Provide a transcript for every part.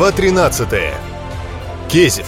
Глава 13. Кезев.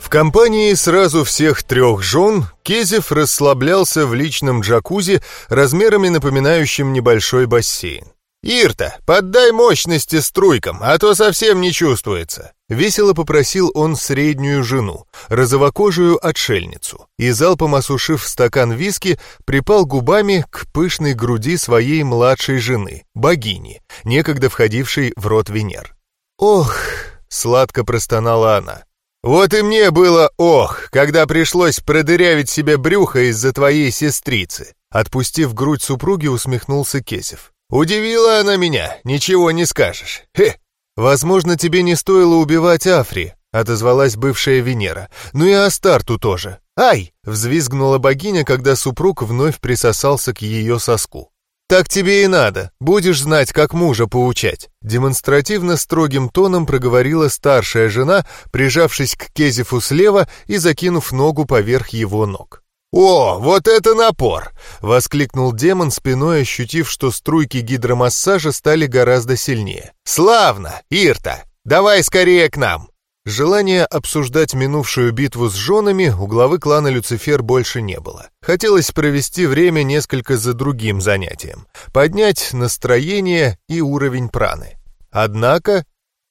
В компании сразу всех трех жен Кезев расслаблялся в личном джакузи размерами напоминающим небольшой бассейн. «Ирта, поддай мощности струйкам, а то совсем не чувствуется!» Весело попросил он среднюю жену, розовокожую отшельницу, и, залпом осушив стакан виски, припал губами к пышной груди своей младшей жены, богини, некогда входившей в род Венер. «Ох!» — сладко простонала она. «Вот и мне было ох, когда пришлось продырявить себе брюхо из-за твоей сестрицы!» Отпустив грудь супруги, усмехнулся Кесев. «Удивила она меня, ничего не скажешь. Хе!» «Возможно, тебе не стоило убивать Афри», — отозвалась бывшая Венера. «Ну и Астарту тоже». «Ай!» — взвизгнула богиня, когда супруг вновь присосался к ее соску. «Так тебе и надо. Будешь знать, как мужа поучать». Демонстративно строгим тоном проговорила старшая жена, прижавшись к Кезефу слева и закинув ногу поверх его ног. «О, вот это напор!» — воскликнул демон, спиной ощутив, что струйки гидромассажа стали гораздо сильнее. «Славно! Ирта! Давай скорее к нам!» Желания обсуждать минувшую битву с женами у главы клана Люцифер больше не было. Хотелось провести время несколько за другим занятием, поднять настроение и уровень праны. Однако...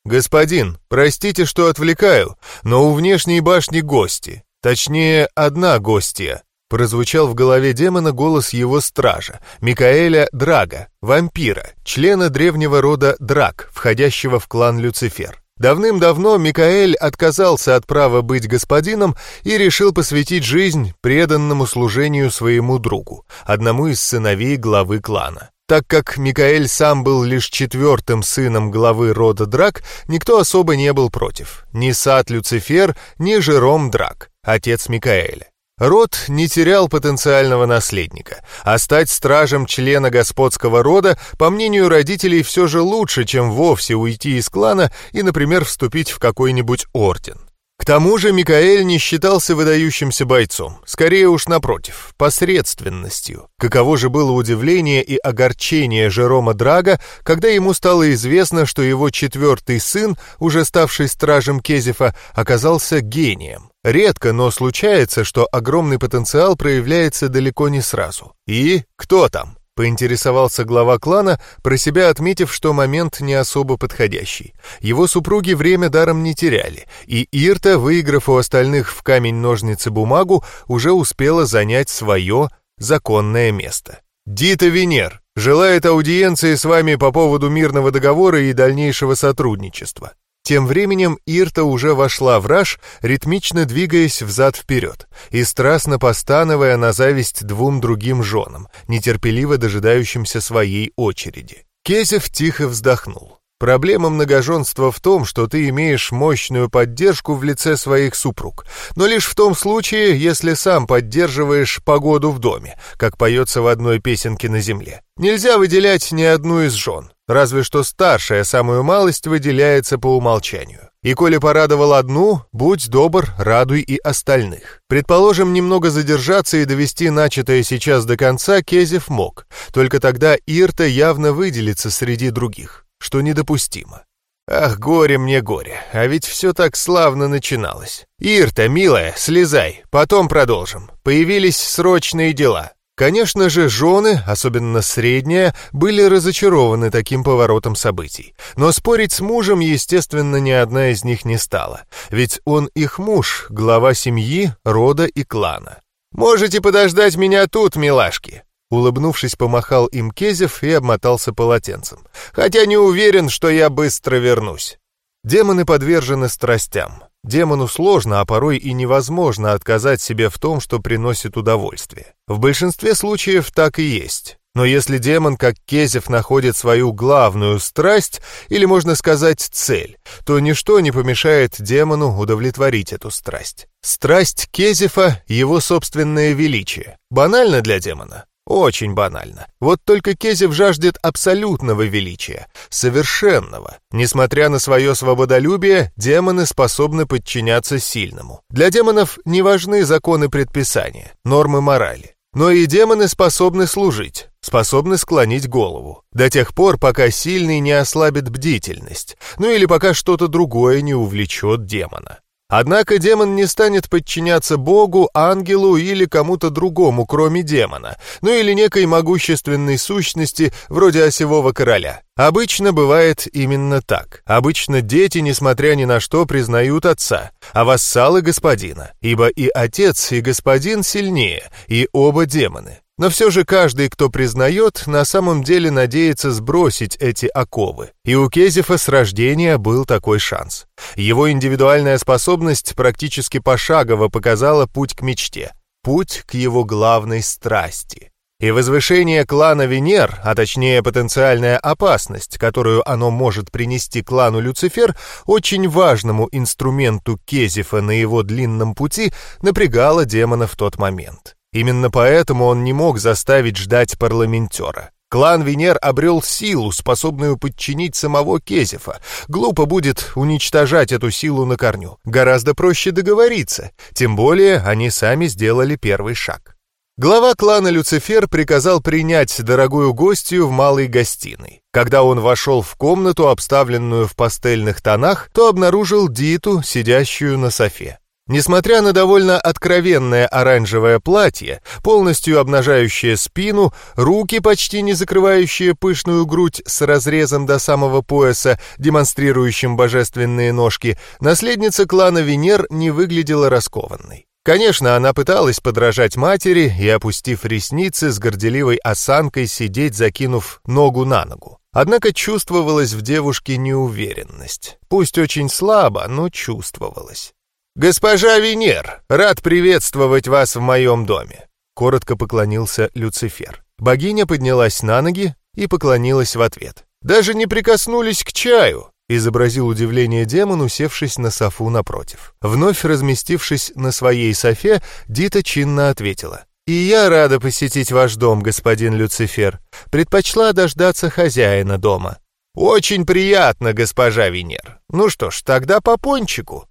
«Господин, простите, что отвлекаю, но у внешней башни гости. Точнее, одна гостья. Прозвучал в голове демона голос его стража, Микаэля Драга, вампира, члена древнего рода Драк, входящего в клан Люцифер. Давным-давно Микаэль отказался от права быть господином и решил посвятить жизнь преданному служению своему другу, одному из сыновей главы клана. Так как Микаэль сам был лишь четвертым сыном главы рода Драк, никто особо не был против. Ни Сад Люцифер, ни Жером Драк, отец Микаэля. Род не терял потенциального наследника, а стать стражем члена господского рода, по мнению родителей, все же лучше, чем вовсе уйти из клана и, например, вступить в какой-нибудь орден. К тому же Микаэль не считался выдающимся бойцом, скорее уж напротив, посредственностью. Каково же было удивление и огорчение Жерома Драга, когда ему стало известно, что его четвертый сын, уже ставший стражем Кезефа, оказался гением. Редко, но случается, что огромный потенциал проявляется далеко не сразу. И кто там? Поинтересовался глава клана, про себя отметив, что момент не особо подходящий. Его супруги время даром не теряли, и Ирта, выиграв у остальных в камень-ножницы-бумагу, уже успела занять свое законное место. «Дита Венер желает аудиенции с вами по поводу мирного договора и дальнейшего сотрудничества. Тем временем Ирта уже вошла в раж, ритмично двигаясь взад-вперед и страстно постановая на зависть двум другим женам, нетерпеливо дожидающимся своей очереди. Кезев тихо вздохнул. Проблема многоженства в том, что ты имеешь мощную поддержку в лице своих супруг, но лишь в том случае, если сам поддерживаешь погоду в доме, как поется в одной песенке на земле. Нельзя выделять ни одну из жен, разве что старшая самую малость выделяется по умолчанию. И коли порадовал одну, будь добр, радуй и остальных. Предположим, немного задержаться и довести начатое сейчас до конца Кезев мог, только тогда Ирта явно выделится среди других что недопустимо. Ах, горе мне горе, а ведь все так славно начиналось. Ирта, милая, слезай, потом продолжим. Появились срочные дела. Конечно же, жены, особенно средняя, были разочарованы таким поворотом событий. Но спорить с мужем, естественно, ни одна из них не стала. Ведь он их муж, глава семьи, рода и клана. «Можете подождать меня тут, милашки», Улыбнувшись, помахал им Кезев и обмотался полотенцем. «Хотя не уверен, что я быстро вернусь». Демоны подвержены страстям. Демону сложно, а порой и невозможно отказать себе в том, что приносит удовольствие. В большинстве случаев так и есть. Но если демон, как Кезев, находит свою главную страсть, или, можно сказать, цель, то ничто не помешает демону удовлетворить эту страсть. Страсть Кезефа — его собственное величие. Банально для демона? Очень банально. Вот только Кезев жаждет абсолютного величия, совершенного. Несмотря на свое свободолюбие, демоны способны подчиняться сильному. Для демонов не важны законы предписания, нормы морали. Но и демоны способны служить. способны склонить голову, до тех пор, пока сильный не ослабит бдительность, ну или пока что-то другое не увлечет демона. Однако демон не станет подчиняться богу, ангелу или кому-то другому, кроме демона, ну или некой могущественной сущности, вроде осевого короля. Обычно бывает именно так. Обычно дети, несмотря ни на что, признают отца, а вассалы — господина, ибо и отец, и господин сильнее, и оба демоны. Но все же каждый, кто признает, на самом деле надеется сбросить эти оковы. И у Кезефа с рождения был такой шанс. Его индивидуальная способность практически пошагово показала путь к мечте, путь к его главной страсти. И возвышение клана Венер, а точнее потенциальная опасность, которую оно может принести клану Люцифер, очень важному инструменту Кезефа на его длинном пути, напрягало демона в тот момент. Именно поэтому он не мог заставить ждать парламентера. Клан Венер обрел силу, способную подчинить самого Кезефа. Глупо будет уничтожать эту силу на корню. Гораздо проще договориться. Тем более они сами сделали первый шаг. Глава клана Люцифер приказал принять дорогую гостью в малой гостиной. Когда он вошел в комнату, обставленную в пастельных тонах, то обнаружил Диту, сидящую на софе. Несмотря на довольно откровенное оранжевое платье, полностью обнажающее спину, руки, почти не закрывающие пышную грудь с разрезом до самого пояса, демонстрирующим божественные ножки, наследница клана Венер не выглядела раскованной. Конечно, она пыталась подражать матери и, опустив ресницы, с горделивой осанкой сидеть, закинув ногу на ногу. Однако чувствовалась в девушке неуверенность. Пусть очень слабо, но чувствовалась. «Госпожа Венер, рад приветствовать вас в моем доме», — коротко поклонился Люцифер. Богиня поднялась на ноги и поклонилась в ответ. «Даже не прикоснулись к чаю», — изобразил удивление демон, усевшись на софу напротив. Вновь разместившись на своей софе, Дита чинно ответила. «И я рада посетить ваш дом, господин Люцифер. Предпочла дождаться хозяина дома». «Очень приятно, госпожа Венер. Ну что ж, тогда по пончику».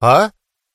«А?»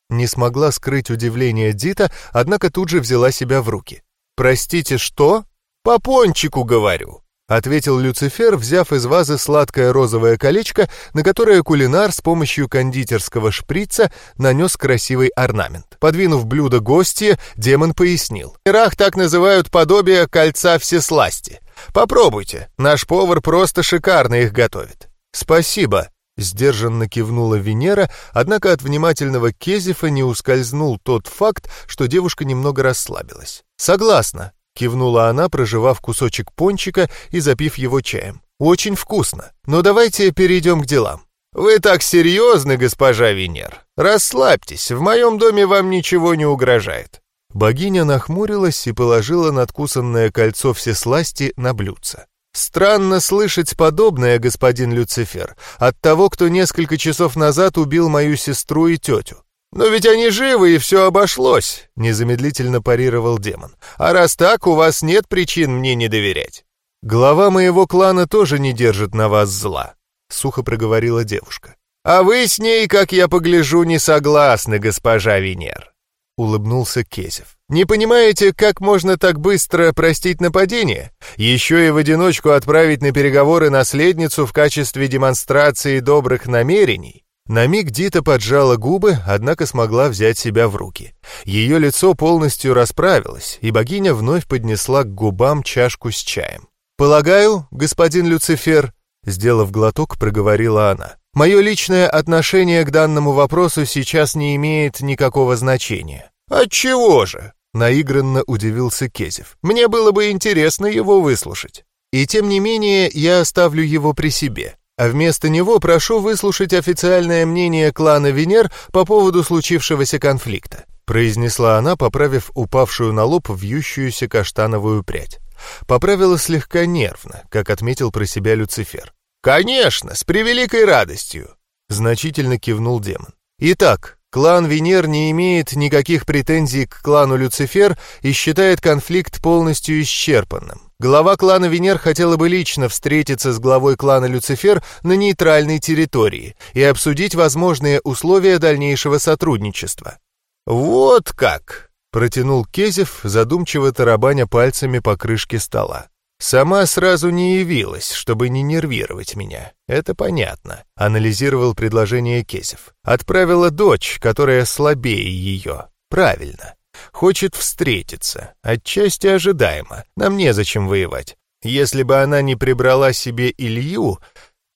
Не смогла скрыть удивление Дита, однако тут же взяла себя в руки. «Простите, что?» «По пончику, говорю», — ответил Люцифер, взяв из вазы сладкое розовое колечко, на которое кулинар с помощью кондитерского шприца нанес красивый орнамент. Подвинув блюдо гостье, демон пояснил. «Рах так называют подобие кольца всесласти. Попробуйте, наш повар просто шикарно их готовит». «Спасибо», Сдержанно кивнула Венера, однако от внимательного Кезифа не ускользнул тот факт, что девушка немного расслабилась. «Согласна», — кивнула она, проживав кусочек пончика и запив его чаем. «Очень вкусно. Но давайте перейдем к делам». «Вы так серьезны, госпожа Венер. Расслабьтесь, в моем доме вам ничего не угрожает». Богиня нахмурилась и положила надкусанное кольцо всесласти на блюдце. Странно слышать подобное, господин Люцифер, от того, кто несколько часов назад убил мою сестру и тетю. «Но ведь они живы, и все обошлось», — незамедлительно парировал демон. «А раз так, у вас нет причин мне не доверять». «Глава моего клана тоже не держит на вас зла», — сухо проговорила девушка. «А вы с ней, как я погляжу, не согласны, госпожа Венер», — улыбнулся Кезев. Не понимаете, как можно так быстро простить нападение? Еще и в одиночку отправить на переговоры наследницу в качестве демонстрации добрых намерений? На миг Дита поджала губы, однако смогла взять себя в руки. Ее лицо полностью расправилось, и богиня вновь поднесла к губам чашку с чаем. «Полагаю, господин Люцифер», — сделав глоток, проговорила она, «мое личное отношение к данному вопросу сейчас не имеет никакого значения». «Отчего же?» Наигранно удивился Кезев. «Мне было бы интересно его выслушать. И тем не менее я оставлю его при себе. А вместо него прошу выслушать официальное мнение клана Венер по поводу случившегося конфликта», произнесла она, поправив упавшую на лоб вьющуюся каштановую прядь. Поправила слегка нервно, как отметил про себя Люцифер. «Конечно, с превеликой радостью!» Значительно кивнул демон. «Итак, Клан Венер не имеет никаких претензий к клану Люцифер и считает конфликт полностью исчерпанным. Глава клана Венер хотела бы лично встретиться с главой клана Люцифер на нейтральной территории и обсудить возможные условия дальнейшего сотрудничества. «Вот как!» — протянул Кезев, задумчиво тарабаня пальцами по крышке стола. Сама сразу не явилась, чтобы не нервировать меня. Это понятно. Анализировал предложение Кезев. Отправила дочь, которая слабее ее. Правильно. Хочет встретиться. Отчасти ожидаемо. Нам незачем воевать. Если бы она не прибрала себе Илью...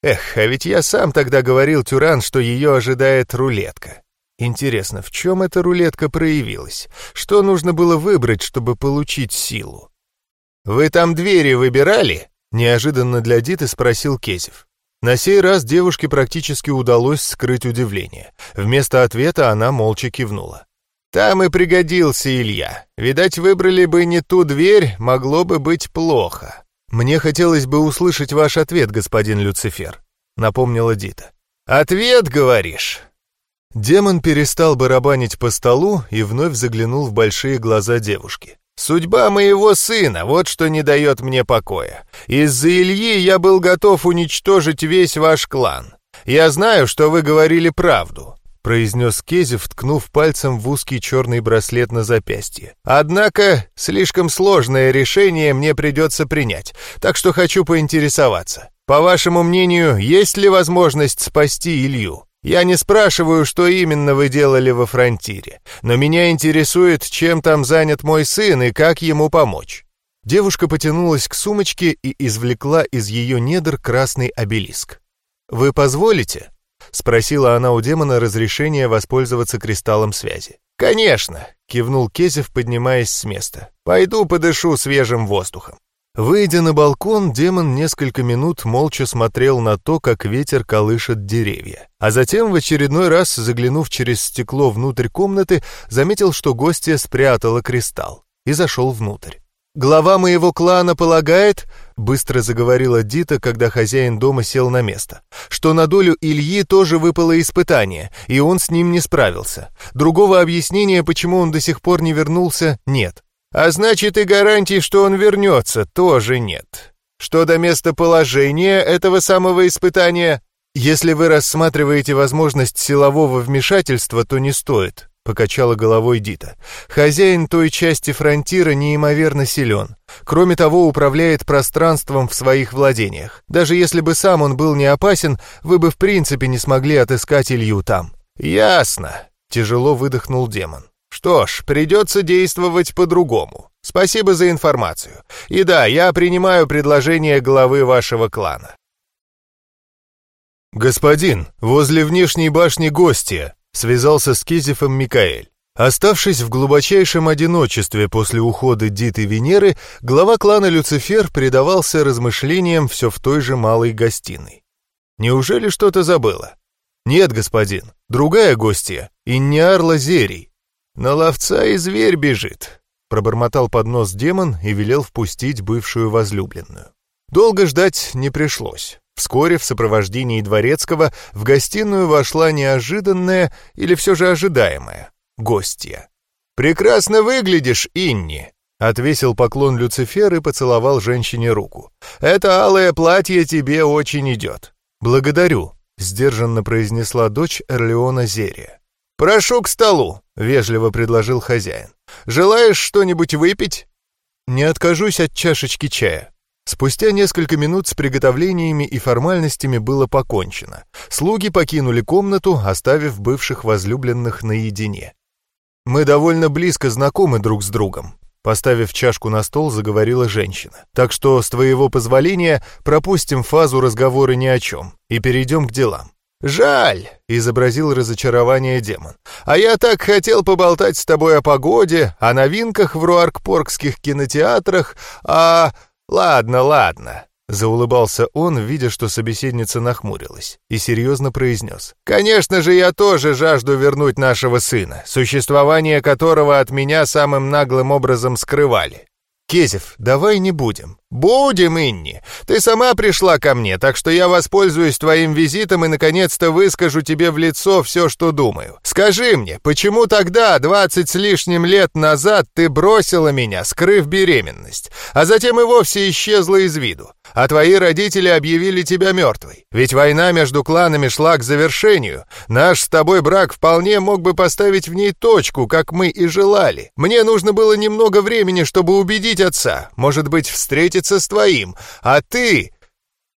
Эх, а ведь я сам тогда говорил Тюран, что ее ожидает рулетка. Интересно, в чем эта рулетка проявилась? Что нужно было выбрать, чтобы получить силу? «Вы там двери выбирали?» — неожиданно для Диты спросил Кезев. На сей раз девушке практически удалось скрыть удивление. Вместо ответа она молча кивнула. «Там и пригодился Илья. Видать, выбрали бы не ту дверь, могло бы быть плохо». «Мне хотелось бы услышать ваш ответ, господин Люцифер», — напомнила Дита. «Ответ, говоришь?» Демон перестал барабанить по столу и вновь заглянул в большие глаза девушки. Судьба моего сына, вот что не дает мне покоя. Из-за Ильи я был готов уничтожить весь ваш клан. Я знаю, что вы говорили правду», — произнес Кезев, ткнув пальцем в узкий черный браслет на запястье. «Однако слишком сложное решение мне придется принять, так что хочу поинтересоваться. По вашему мнению, есть ли возможность спасти Илью?» Я не спрашиваю, что именно вы делали во фронтире, но меня интересует, чем там занят мой сын и как ему помочь». Девушка потянулась к сумочке и извлекла из ее недр красный обелиск. «Вы позволите?» — спросила она у демона разрешения воспользоваться кристаллом связи. «Конечно!» — кивнул Кезев, поднимаясь с места. «Пойду подышу свежим воздухом». Выйдя на балкон, демон несколько минут молча смотрел на то, как ветер колышет деревья. А затем, в очередной раз, заглянув через стекло внутрь комнаты, заметил, что гостья спрятала кристалл и зашел внутрь. «Глава моего клана полагает, — быстро заговорила Дита, когда хозяин дома сел на место, — что на долю Ильи тоже выпало испытание, и он с ним не справился. Другого объяснения, почему он до сих пор не вернулся, нет. А значит, и гарантий, что он вернется, тоже нет. Что до местоположения этого самого испытания, если вы рассматриваете возможность силового вмешательства, то не стоит, покачала головой Дита. Хозяин той части фронтира неимоверно силен. Кроме того, управляет пространством в своих владениях. Даже если бы сам он был не опасен, вы бы в принципе не смогли отыскать Илью там. Ясно, тяжело выдохнул демон. Что ж, придется действовать по-другому. Спасибо за информацию. И да, я принимаю предложение главы вашего клана. «Господин, возле внешней башни гостья», — связался с Кизифом Микаэль. Оставшись в глубочайшем одиночестве после ухода Диты Венеры, глава клана Люцифер предавался размышлениям все в той же малой гостиной. Неужели что-то забыла? Нет, господин, другая гостья, Инниар Лазерий, «На ловца и зверь бежит», — пробормотал под нос демон и велел впустить бывшую возлюбленную. Долго ждать не пришлось. Вскоре в сопровождении дворецкого в гостиную вошла неожиданная или все же ожидаемая гостья. «Прекрасно выглядишь, Инни», — отвесил поклон Люцифер и поцеловал женщине руку. «Это алое платье тебе очень идет». «Благодарю», — сдержанно произнесла дочь Эрлеона Зерия. «Прошу к столу», — вежливо предложил хозяин. «Желаешь что-нибудь выпить?» «Не откажусь от чашечки чая». Спустя несколько минут с приготовлениями и формальностями было покончено. Слуги покинули комнату, оставив бывших возлюбленных наедине. «Мы довольно близко знакомы друг с другом», — поставив чашку на стол, заговорила женщина. «Так что, с твоего позволения, пропустим фазу разговора ни о чем и перейдем к делам. «Жаль», — изобразил разочарование демон. «А я так хотел поболтать с тобой о погоде, о новинках в руаркпоргских кинотеатрах, а... Ладно, ладно». Заулыбался он, видя, что собеседница нахмурилась, и серьезно произнес. «Конечно же, я тоже жажду вернуть нашего сына, существование которого от меня самым наглым образом скрывали. Кезев, давай не будем. Будем, Инни. Ты сама пришла ко мне, так что я воспользуюсь твоим визитом и наконец-то выскажу тебе в лицо все, что думаю. Скажи мне, почему тогда, двадцать с лишним лет назад, ты бросила меня, скрыв беременность, а затем и вовсе исчезла из виду? А твои родители объявили тебя мертвой. Ведь война между кланами шла к завершению. Наш с тобой брак вполне мог бы поставить в ней точку, как мы и желали. Мне нужно было немного времени, чтобы убедить отца, может быть, встретиться с твоим. А ты...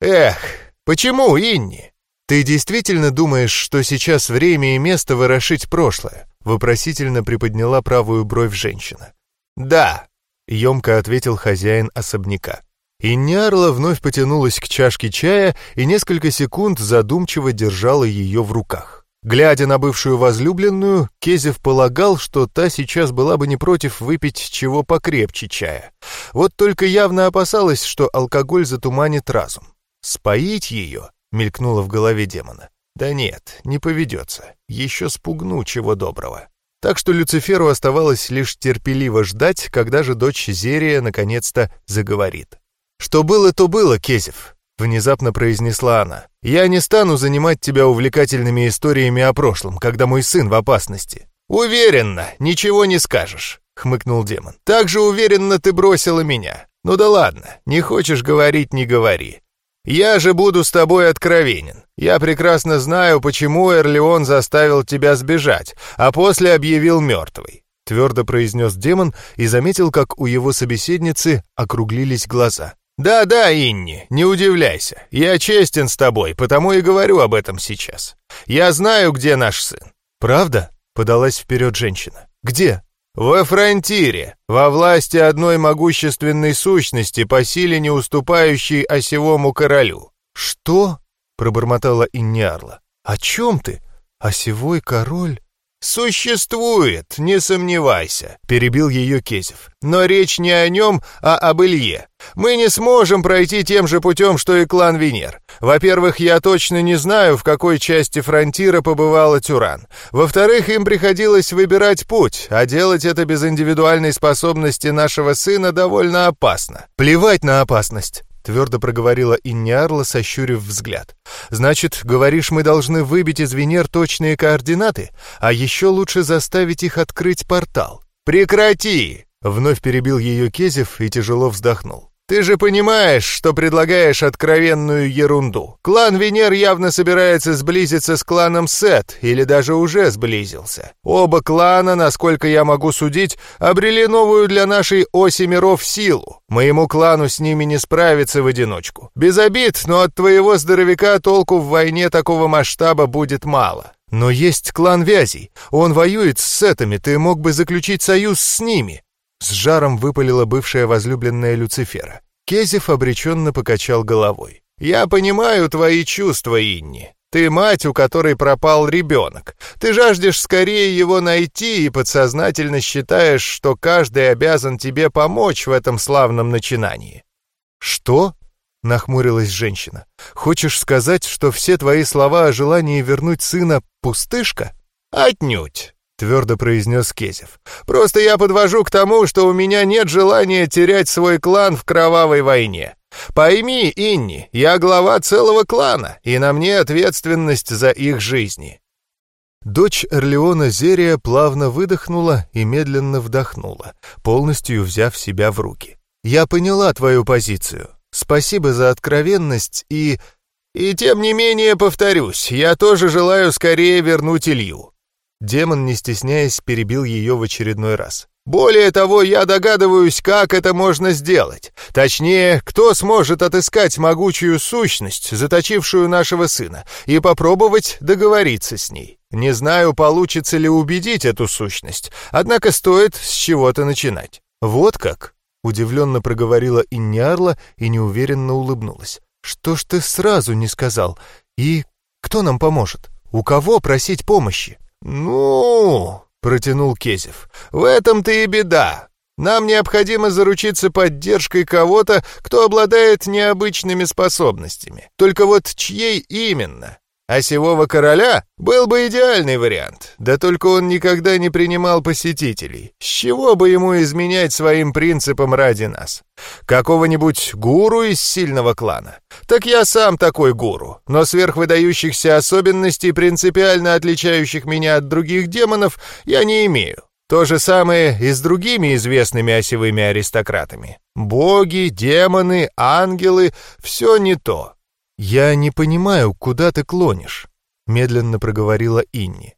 Эх, почему, Инни? Ты действительно думаешь, что сейчас время и место ворошить прошлое? Вопросительно приподняла правую бровь женщина. Да, емко ответил хозяин особняка. Иньярла вновь потянулась к чашке чая и несколько секунд задумчиво держала ее в руках. Глядя на бывшую возлюбленную, Кезев полагал, что та сейчас была бы не против выпить чего покрепче чая. Вот только явно опасалась, что алкоголь затуманит разум. «Споить ее?» — мелькнуло в голове демона. «Да нет, не поведется. Еще спугну чего доброго». Так что Люциферу оставалось лишь терпеливо ждать, когда же дочь Зерия наконец-то заговорит. «Что было, то было, Кезев», — внезапно произнесла она. «Я не стану занимать тебя увлекательными историями о прошлом, когда мой сын в опасности». «Уверенно, ничего не скажешь», — хмыкнул демон. «Так же уверенно ты бросила меня. Ну да ладно, не хочешь говорить — не говори. Я же буду с тобой откровенен. Я прекрасно знаю, почему Эрлеон заставил тебя сбежать, а после объявил мертвой. Твердо произнес демон и заметил, как у его собеседницы округлились глаза. «Да-да, Инни, не удивляйся. Я честен с тобой, потому и говорю об этом сейчас. Я знаю, где наш сын». «Правда?» — подалась вперед женщина. «Где?» «Во фронтире, во власти одной могущественной сущности, по силе не уступающей осевому королю». «Что?» — пробормотала Инниарла. «О чем ты? Осевой король?» «Существует, не сомневайся», — перебил ее Кезев. «Но речь не о нем, а об Илье. Мы не сможем пройти тем же путем, что и клан Венер. Во-первых, я точно не знаю, в какой части фронтира побывала Тюран. Во-вторых, им приходилось выбирать путь, а делать это без индивидуальной способности нашего сына довольно опасно. Плевать на опасность твердо проговорила Инниарла, сощурив взгляд. «Значит, говоришь, мы должны выбить из Венер точные координаты, а еще лучше заставить их открыть портал». «Прекрати!» — вновь перебил ее Кезев и тяжело вздохнул. Ты же понимаешь, что предлагаешь откровенную ерунду. Клан Венер явно собирается сблизиться с кланом Сет, или даже уже сблизился. Оба клана, насколько я могу судить, обрели новую для нашей оси миров силу. Моему клану с ними не справиться в одиночку. Без обид, но от твоего здоровяка толку в войне такого масштаба будет мало. Но есть клан Вязей. Он воюет с Сетами, ты мог бы заключить союз с ними. С жаром выпалила бывшая возлюбленная Люцифера. Кезев обреченно покачал головой. «Я понимаю твои чувства, Инни. Ты мать, у которой пропал ребенок. Ты жаждешь скорее его найти и подсознательно считаешь, что каждый обязан тебе помочь в этом славном начинании». «Что?» — нахмурилась женщина. «Хочешь сказать, что все твои слова о желании вернуть сына — пустышка?» «Отнюдь. — твердо произнес Кезев. «Просто я подвожу к тому, что у меня нет желания терять свой клан в кровавой войне. Пойми, Инни, я глава целого клана, и на мне ответственность за их жизни». Дочь Эрлеона Зерия плавно выдохнула и медленно вдохнула, полностью взяв себя в руки. «Я поняла твою позицию. Спасибо за откровенность и...» «И тем не менее, повторюсь, я тоже желаю скорее вернуть Илью. Демон, не стесняясь, перебил ее в очередной раз. «Более того, я догадываюсь, как это можно сделать. Точнее, кто сможет отыскать могучую сущность, заточившую нашего сына, и попробовать договориться с ней. Не знаю, получится ли убедить эту сущность, однако стоит с чего-то начинать». «Вот как?» — удивленно проговорила Инниарла и неуверенно улыбнулась. «Что ж ты сразу не сказал? И кто нам поможет? У кого просить помощи?» «Ну...» — протянул Кезев. «В этом-то и беда. Нам необходимо заручиться поддержкой кого-то, кто обладает необычными способностями. Только вот чьей именно? Осевого короля был бы идеальный вариант, да только он никогда не принимал посетителей. С чего бы ему изменять своим принципам ради нас? Какого-нибудь гуру из сильного клана? Так я сам такой гуру, но сверхвыдающихся особенностей, принципиально отличающих меня от других демонов, я не имею. То же самое и с другими известными осевыми аристократами. Боги, демоны, ангелы — все не то. «Я не понимаю, куда ты клонишь», — медленно проговорила Инни.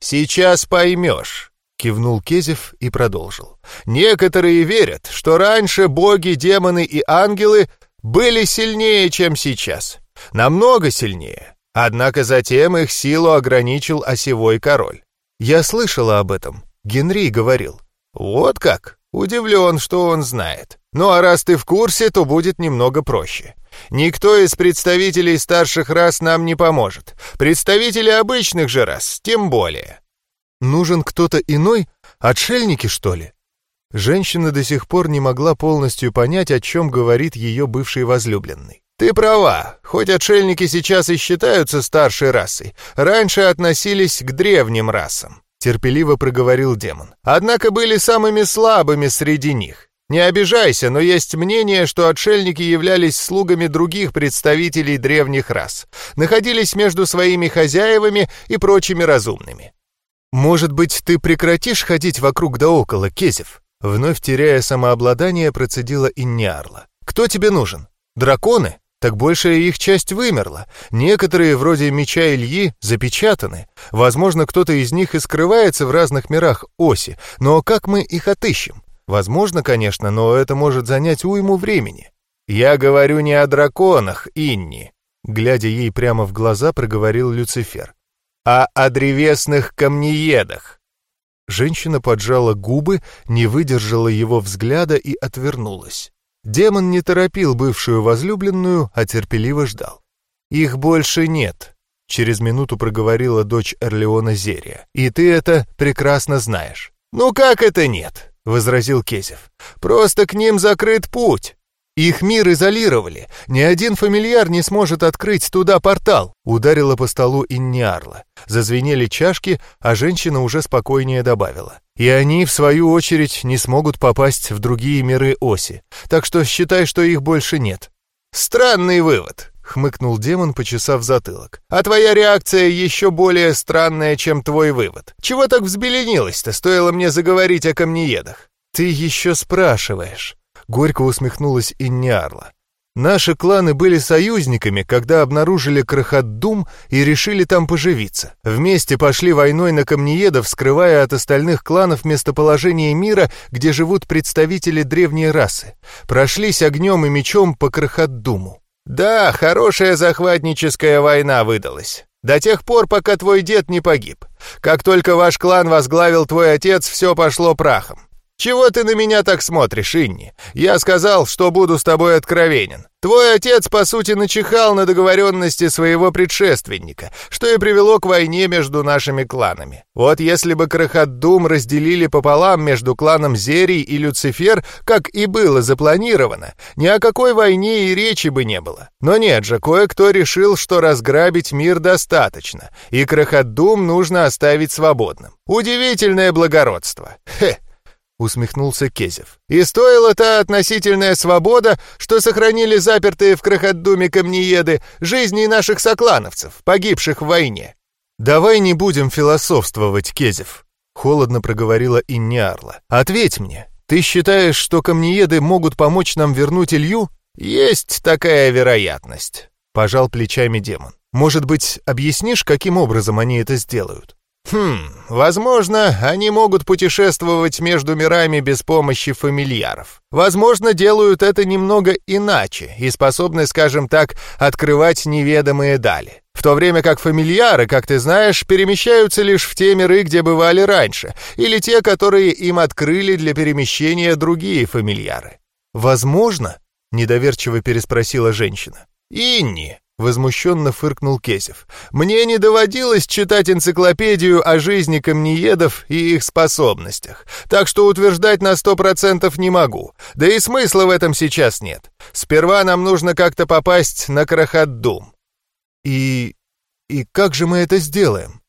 «Сейчас поймешь», — кивнул Кезев и продолжил. «Некоторые верят, что раньше боги, демоны и ангелы были сильнее, чем сейчас. Намного сильнее. Однако затем их силу ограничил осевой король. Я слышала об этом. Генри говорил. Вот как? Удивлен, что он знает. Ну а раз ты в курсе, то будет немного проще. Никто из представителей старших рас нам не поможет. Представители обычных же рас, тем более. Нужен кто-то иной? Отшельники, что ли? Женщина до сих пор не могла полностью понять, о чем говорит ее бывший возлюбленный. «Ты права, хоть отшельники сейчас и считаются старшей расой, раньше относились к древним расам», — терпеливо проговорил демон. «Однако были самыми слабыми среди них. Не обижайся, но есть мнение, что отшельники являлись слугами других представителей древних рас, находились между своими хозяевами и прочими разумными. «Может быть, ты прекратишь ходить вокруг да около, Кезев?» Вновь теряя самообладание, процедила Инниарла. «Кто тебе нужен? Драконы? Так большая их часть вымерла. Некоторые, вроде меча Ильи, запечатаны. Возможно, кто-то из них и скрывается в разных мирах оси. Но как мы их отыщем? Возможно, конечно, но это может занять уйму времени. Я говорю не о драконах, Инни, глядя ей прямо в глаза, проговорил Люцифер, а о древесных камнеедах. Женщина поджала губы, не выдержала его взгляда и отвернулась. Демон не торопил бывшую возлюбленную, а терпеливо ждал. «Их больше нет», — через минуту проговорила дочь Эрлеона Зерия. «И ты это прекрасно знаешь». «Ну как это нет?» — возразил Кезев. «Просто к ним закрыт путь. Их мир изолировали. Ни один фамильяр не сможет открыть туда портал. Ударила по столу Инниарла. Зазвенели чашки, а женщина уже спокойнее добавила. И они, в свою очередь, не смогут попасть в другие миры оси. Так что считай, что их больше нет. Странный вывод, — хмыкнул демон, почесав затылок. «А твоя реакция еще более странная, чем твой вывод. Чего так взбеленилась-то, стоило мне заговорить о камнеедах?» «Ты еще спрашиваешь», — горько усмехнулась Инниарла. «Наши кланы были союзниками, когда обнаружили Крахат-Дум и решили там поживиться. Вместе пошли войной на камнеедов, скрывая от остальных кланов местоположение мира, где живут представители древней расы. Прошлись огнем и мечом по Крахат-Думу. «Да, хорошая захватническая война выдалась. До тех пор, пока твой дед не погиб. Как только ваш клан возглавил твой отец, все пошло прахом. «Чего ты на меня так смотришь, Инни? Я сказал, что буду с тобой откровенен. Твой отец, по сути, начихал на договоренности своего предшественника, что и привело к войне между нашими кланами. Вот если бы Крахат-Дум разделили пополам между кланом Зерий и Люцифер, как и было запланировано, ни о какой войне и речи бы не было. Но нет же, кое-кто решил, что разграбить мир достаточно, и Крахат-Дум нужно оставить свободным. Удивительное благородство. Хе! — усмехнулся Кезев. «И стоила та относительная свобода, что сохранили запертые в Крохотдуме камнееды жизни наших соклановцев, погибших в войне». «Давай не будем философствовать, Кезев», — холодно проговорила Инниарла. «Ответь мне, ты считаешь, что камнееды могут помочь нам вернуть Илью?» «Есть такая вероятность», — пожал плечами демон. «Может быть, объяснишь, каким образом они это сделают?» Хм, возможно, они могут путешествовать между мирами без помощи фамильяров. Возможно, делают это немного иначе и способны, скажем так, открывать неведомые дали. В то время как фамильяры, как ты знаешь, перемещаются лишь в те миры, где бывали раньше, или те, которые им открыли для перемещения другие фамильяры. «Возможно?» — недоверчиво переспросила женщина. «Инни, Возмущенно фыркнул Кесев. «Мне не доводилось читать энциклопедию о жизни камнеедов и их способностях, так что утверждать на сто процентов не могу. Да и смысла в этом сейчас нет. Сперва нам нужно как-то попасть на Крахат-Дум». «И... и как же мы это сделаем?»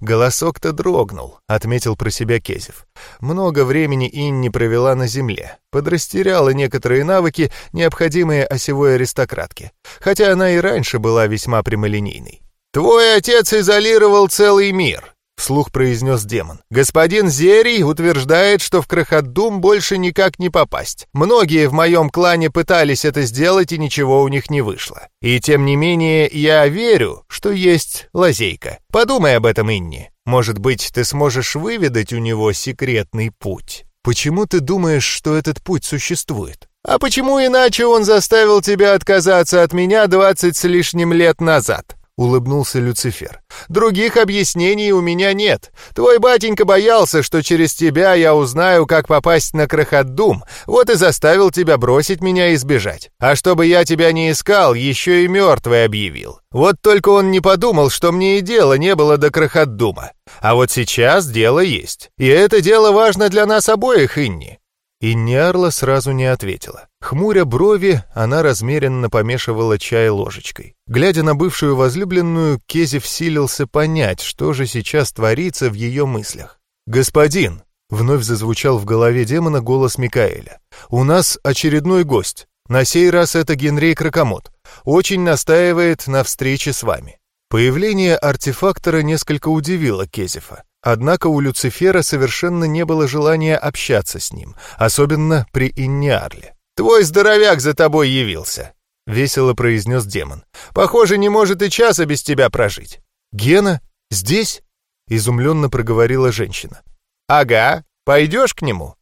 Голосок-то дрогнул», — отметил про себя Кезев. Много времени Инни провела на земле, подрастеряла некоторые навыки, необходимые осевой аристократке, хотя она и раньше была весьма прямолинейной. «Твой отец изолировал целый мир», — вслух произнес демон. «Господин Зерий утверждает, что в Крохотдум больше никак не попасть. Многие в моем клане пытались это сделать, и ничего у них не вышло. И тем не менее, я верю, что есть лазейка. Подумай об этом, Инни. Может быть, ты сможешь выведать у него секретный путь?» «Почему ты думаешь, что этот путь существует?» «А почему иначе он заставил тебя отказаться от меня двадцать с лишним лет назад?» — улыбнулся Люцифер. «Других объяснений у меня нет. Твой батенька боялся, что через тебя я узнаю, как попасть на Крохотдум, вот и заставил тебя бросить меня и сбежать. А чтобы я тебя не искал, еще и мертвый объявил. Вот только он не подумал, что мне и дела не было до Крохотдума. А вот сейчас дело есть. И это дело важно для нас обоих, Инни. И Ниарла сразу не ответила. Хмуря брови, она размеренно помешивала чай ложечкой. Глядя на бывшую возлюбленную, Кези всилился понять, что же сейчас творится в ее мыслях. «Господин!» — вновь зазвучал в голове демона голос Микаэля. «У нас очередной гость. На сей раз это Генрей Кракомот. Очень настаивает на встрече с вами». Появление артефактора несколько удивило Кезефа. Однако у Люцифера совершенно не было желания общаться с ним, особенно при Инниарле. «Твой здоровяк за тобой явился», — весело произнес демон. «Похоже, не может и часа без тебя прожить». «Гена? Здесь?» — изумленно проговорила женщина. «Ага. Пойдешь к нему?»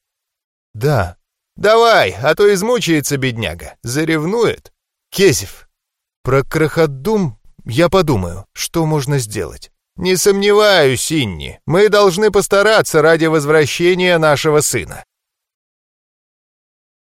«Да». «Давай, а то измучается бедняга. Заревнует». «Кезев, про Крохотдум я подумаю, что можно сделать». «Не сомневаюсь, Синни. Мы должны постараться ради возвращения нашего сына».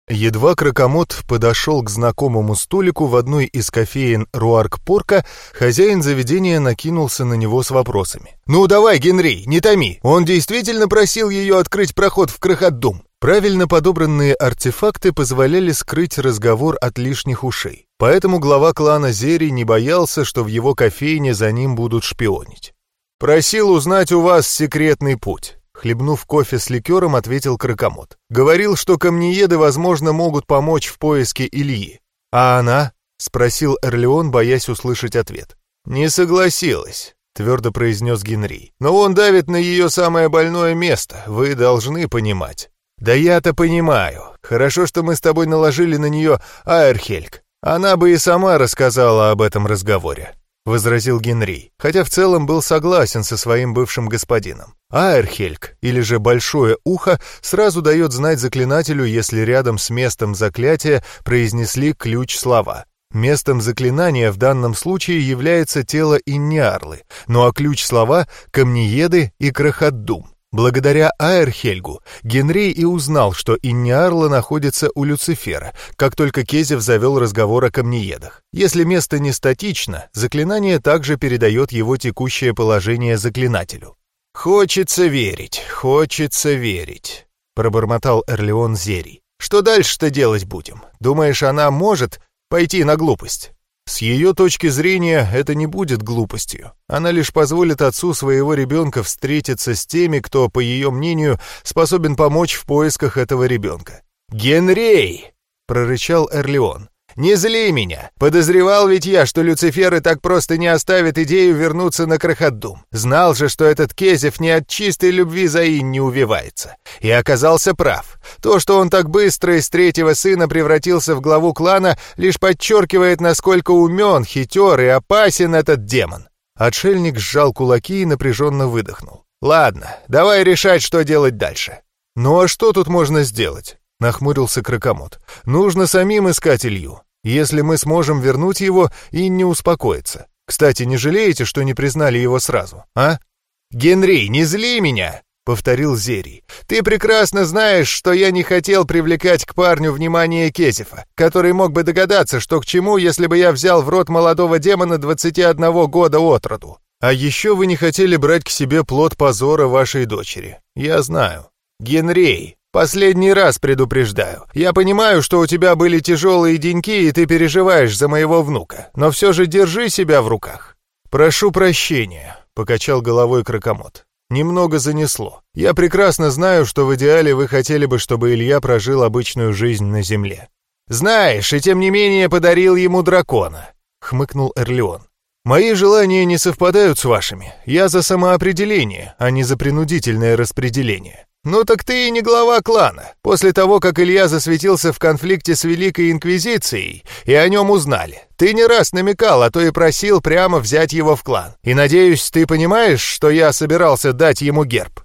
Едва Кракомот подошел к знакомому столику в одной из кофеин Руарк-Порка, хозяин заведения накинулся на него с вопросами. «Ну давай, Генри, не томи! Он действительно просил ее открыть проход в Крохотдум!» Правильно подобранные артефакты позволяли скрыть разговор от лишних ушей. Поэтому глава клана Зери не боялся, что в его кофейне за ним будут шпионить. «Просил узнать у вас секретный путь», — хлебнув кофе с ликером, ответил Кракомот. «Говорил, что камнееды, возможно, могут помочь в поиске Ильи». «А она?» — спросил Эрлеон, боясь услышать ответ. «Не согласилась», — твердо произнес Генри. «Но он давит на ее самое больное место, вы должны понимать». «Да я-то понимаю. Хорошо, что мы с тобой наложили на нее Аэрхельк. Она бы и сама рассказала об этом разговоре. — возразил Генри, хотя в целом был согласен со своим бывшим господином. Аэрхельк, или же Большое Ухо, сразу дает знать заклинателю, если рядом с местом заклятия произнесли ключ-слова. Местом заклинания в данном случае является тело Инниарлы, ну а ключ-слова — Камнееды и Крохотдум. Благодаря Аэрхельгу Генрей и узнал, что Инниарла находится у Люцифера, как только Кезев завел разговор о камнеедах. Если место не статично, заклинание также передает его текущее положение заклинателю. «Хочется верить, хочется верить», — пробормотал Эрлеон Зерий. «Что дальше-то делать будем? Думаешь, она может пойти на глупость?» С ее точки зрения это не будет глупостью. Она лишь позволит отцу своего ребенка встретиться с теми, кто, по ее мнению, способен помочь в поисках этого ребенка. «Генрей!» — прорычал Эрлеон. «Не зли меня! Подозревал ведь я, что Люциферы так просто не оставят идею вернуться на Крохотдум. Знал же, что этот Кезев не от чистой любви за Ин не увивается. И оказался прав. То, что он так быстро из третьего сына превратился в главу клана, лишь подчеркивает, насколько умен, хитер и опасен этот демон». Отшельник сжал кулаки и напряженно выдохнул. «Ладно, давай решать, что делать дальше». «Ну а что тут можно сделать?» — нахмурился Кракомот. «Нужно самим искать Илью. Если мы сможем вернуть его, и не успокоится. Кстати, не жалеете, что не признали его сразу, а?» «Генри, не зли меня!» — повторил Зерий. «Ты прекрасно знаешь, что я не хотел привлекать к парню внимание Кезефа, который мог бы догадаться, что к чему, если бы я взял в рот молодого демона 21 года от роду. А еще вы не хотели брать к себе плод позора вашей дочери. Я знаю. Генрей, Последний раз предупреждаю. Я понимаю, что у тебя были тяжелые деньки, и ты переживаешь за моего внука, но все же держи себя в руках. Прошу прощения, покачал головой Кракомот. Немного занесло. Я прекрасно знаю, что в идеале вы хотели бы, чтобы Илья прожил обычную жизнь на земле. Знаешь, и тем не менее подарил ему дракона, хмыкнул Эрлеон. Мои желания не совпадают с вашими. Я за самоопределение, а не за принудительное распределение. Ну так ты и не глава клана. После того, как Илья засветился в конфликте с Великой Инквизицией, и о нем узнали, ты не раз намекал, а то и просил прямо взять его в клан. И надеюсь, ты понимаешь, что я собирался дать ему герб.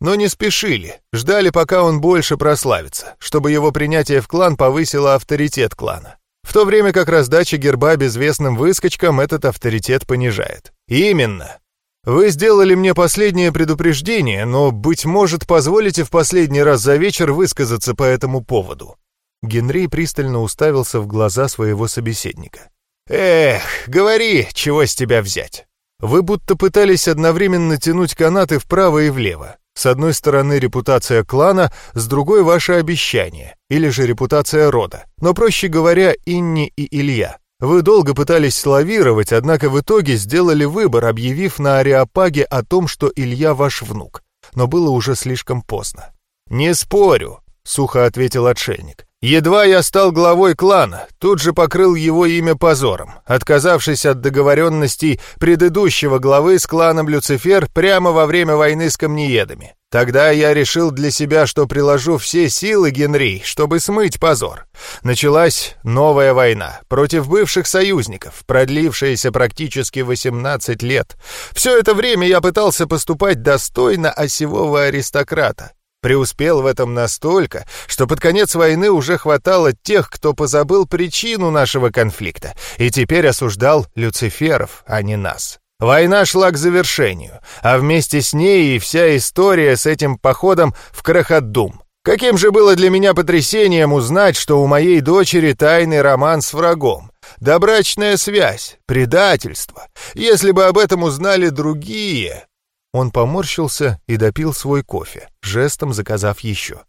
Но не спешили, ждали, пока он больше прославится, чтобы его принятие в клан повысило авторитет клана. В то время как раздача герба безвестным выскочкам этот авторитет понижает. Именно. Вы сделали мне последнее предупреждение, но, быть может, позволите в последний раз за вечер высказаться по этому поводу. Генри пристально уставился в глаза своего собеседника. «Эх, говори, чего с тебя взять?» Вы будто пытались одновременно тянуть канаты вправо и влево. С одной стороны репутация клана, с другой ваше обещание, или же репутация рода. Но, проще говоря, Инни и Илья. Вы долго пытались лавировать, однако в итоге сделали выбор, объявив на Ариапаге о том, что Илья ваш внук. Но было уже слишком поздно. «Не спорю», — сухо ответил отшельник. Едва я стал главой клана, тут же покрыл его имя позором, отказавшись от договоренностей предыдущего главы с кланом Люцифер прямо во время войны с камнеедами. Тогда я решил для себя, что приложу все силы Генри, чтобы смыть позор. Началась новая война против бывших союзников, продлившаяся практически 18 лет. Все это время я пытался поступать достойно осевого аристократа, Преуспел в этом настолько, что под конец войны уже хватало тех, кто позабыл причину нашего конфликта и теперь осуждал Люциферов, а не нас. Война шла к завершению, а вместе с ней и вся история с этим походом в Крахаддум. Каким же было для меня потрясением узнать, что у моей дочери тайный роман с врагом, добрачная связь, предательство. Если бы об этом узнали другие, он поморщился и допил свой кофе, жестом заказав еще.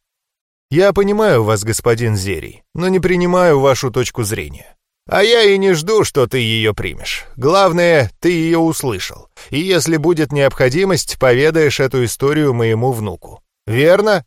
«Я понимаю вас, господин Зерий, но не принимаю вашу точку зрения. А я и не жду, что ты ее примешь. Главное, ты ее услышал. И если будет необходимость, поведаешь эту историю моему внуку. Верно?»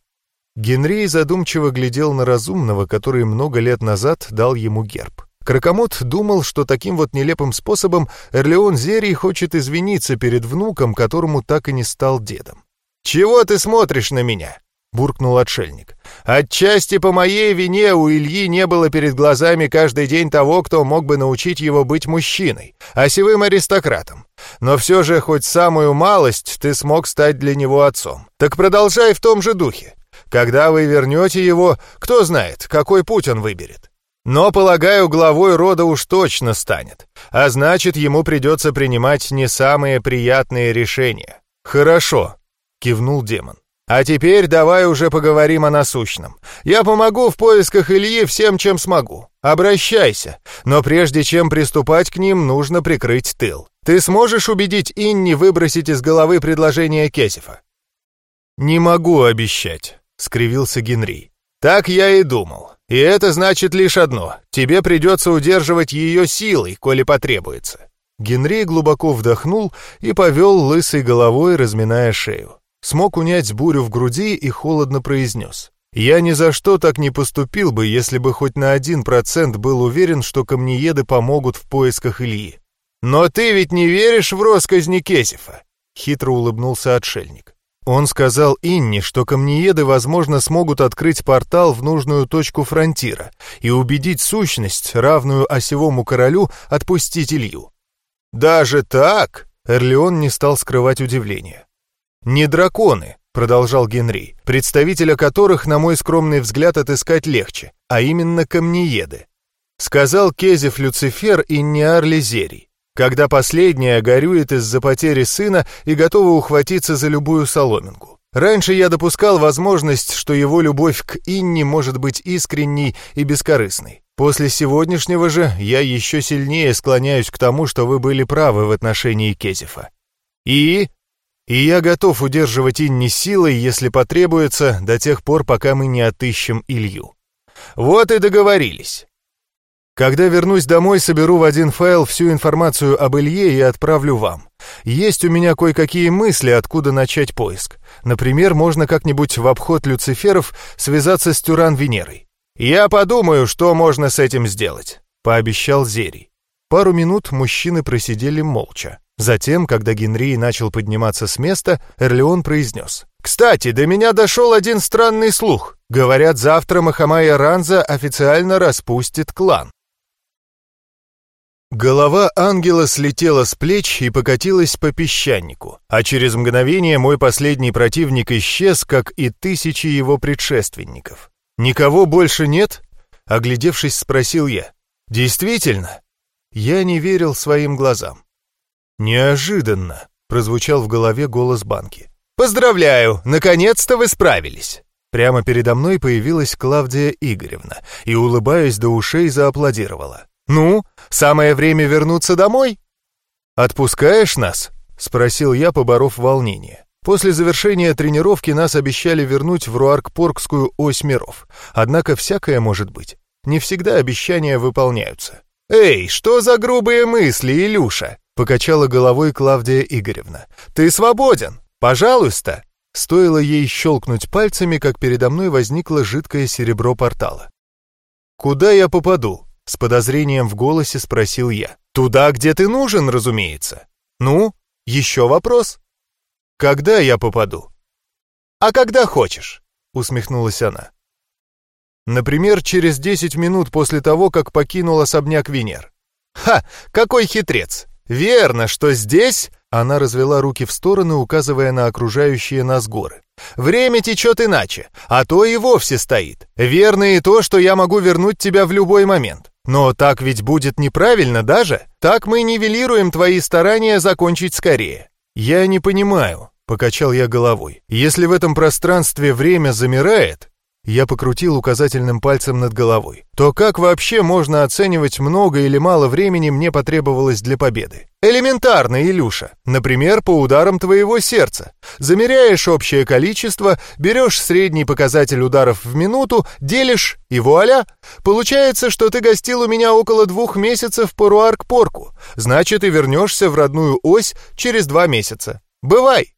Генри задумчиво глядел на разумного, который много лет назад дал ему герб. Кракомот думал, что таким вот нелепым способом Эрлеон Зерий хочет извиниться перед внуком, которому так и не стал дедом. «Чего ты смотришь на меня?» — буркнул отшельник. «Отчасти по моей вине у Ильи не было перед глазами каждый день того, кто мог бы научить его быть мужчиной, осевым аристократом. Но все же хоть самую малость ты смог стать для него отцом. Так продолжай в том же духе. Когда вы вернете его, кто знает, какой путь он выберет. Но, полагаю, главой рода уж точно станет, а значит, ему придется принимать не самые приятные решения. «Хорошо», — кивнул демон. «А теперь давай уже поговорим о насущном. Я помогу в поисках Ильи всем, чем смогу. Обращайся. Но прежде чем приступать к ним, нужно прикрыть тыл. Ты сможешь убедить Инни выбросить из головы предложение Кесифа?» «Не могу обещать», — скривился Генри. «Так я и думал. И это значит лишь одно — тебе придется удерживать ее силой, коли потребуется». Генри глубоко вдохнул и повел лысой головой, разминая шею. Смог унять бурю в груди и холодно произнес. «Я ни за что так не поступил бы, если бы хоть на один процент был уверен, что камнееды помогут в поисках Ильи». «Но ты ведь не веришь в росказни Кесифа?» — хитро улыбнулся отшельник. Он сказал Инне, что камнееды, возможно, смогут открыть портал в нужную точку фронтира и убедить сущность, равную осевому королю, отпустить Илью. «Даже так?» — Эрлеон не стал скрывать удивление. «Не драконы», — продолжал Генри, представителя которых, на мой скромный взгляд, отыскать легче, а именно камнееды. Сказал Кезев Люцифер и Неар Лизерий когда последняя горюет из-за потери сына и готова ухватиться за любую соломинку. Раньше я допускал возможность, что его любовь к Инне может быть искренней и бескорыстной. После сегодняшнего же я еще сильнее склоняюсь к тому, что вы были правы в отношении Кезефа. И... И я готов удерживать Инни силой, если потребуется, до тех пор, пока мы не отыщем Илью. Вот и договорились. Когда вернусь домой, соберу в один файл всю информацию об Илье и отправлю вам. Есть у меня кое-какие мысли, откуда начать поиск. Например, можно как-нибудь в обход Люциферов связаться с Тюран Венерой. «Я подумаю, что можно с этим сделать», — пообещал Зерий. Пару минут мужчины просидели молча. Затем, когда Генри начал подниматься с места, Эрлеон произнес. «Кстати, до меня дошел один странный слух. Говорят, завтра Махамая Ранза официально распустит клан». Голова ангела слетела с плеч и покатилась по песчанику, а через мгновение мой последний противник исчез, как и тысячи его предшественников. «Никого больше нет?» — оглядевшись, спросил я. «Действительно?» Я не верил своим глазам. «Неожиданно!» — прозвучал в голове голос банки. «Поздравляю! Наконец-то вы справились!» Прямо передо мной появилась Клавдия Игоревна и, улыбаясь до ушей, зааплодировала. «Ну, самое время вернуться домой?» «Отпускаешь нас?» — спросил я, поборов волнение. После завершения тренировки нас обещали вернуть в Руаркпоргскую ось миров. Однако всякое может быть. Не всегда обещания выполняются. «Эй, что за грубые мысли, Илюша?» — покачала головой Клавдия Игоревна. «Ты свободен! Пожалуйста!» Стоило ей щелкнуть пальцами, как передо мной возникло жидкое серебро портала. «Куда я попаду?» — с подозрением в голосе спросил я. «Туда, где ты нужен, разумеется. Ну, еще вопрос?» «Когда я попаду?» «А когда хочешь», — усмехнулась она. Например, через 10 минут после того, как покинул особняк Венер. «Ха! Какой хитрец! Верно, что здесь...» Она развела руки в стороны, указывая на окружающие нас горы. «Время течет иначе, а то и вовсе стоит. Верно и то, что я могу вернуть тебя в любой момент. Но так ведь будет неправильно даже. Так мы нивелируем твои старания закончить скорее». «Я не понимаю», — покачал я головой. «Если в этом пространстве время замирает, я покрутил указательным пальцем над головой. То как вообще можно оценивать, много или мало времени мне потребовалось для победы? Элементарно, Илюша. Например, по ударам твоего сердца. Замеряешь общее количество, берешь средний показатель ударов в минуту, делишь, и вуаля! Получается, что ты гостил у меня около двух месяцев по Руарк-Порку. Значит, и вернешься в родную ось через два месяца. Бывай!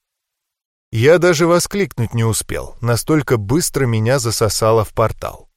Я даже воскликнуть не успел, настолько быстро меня засосало в портал.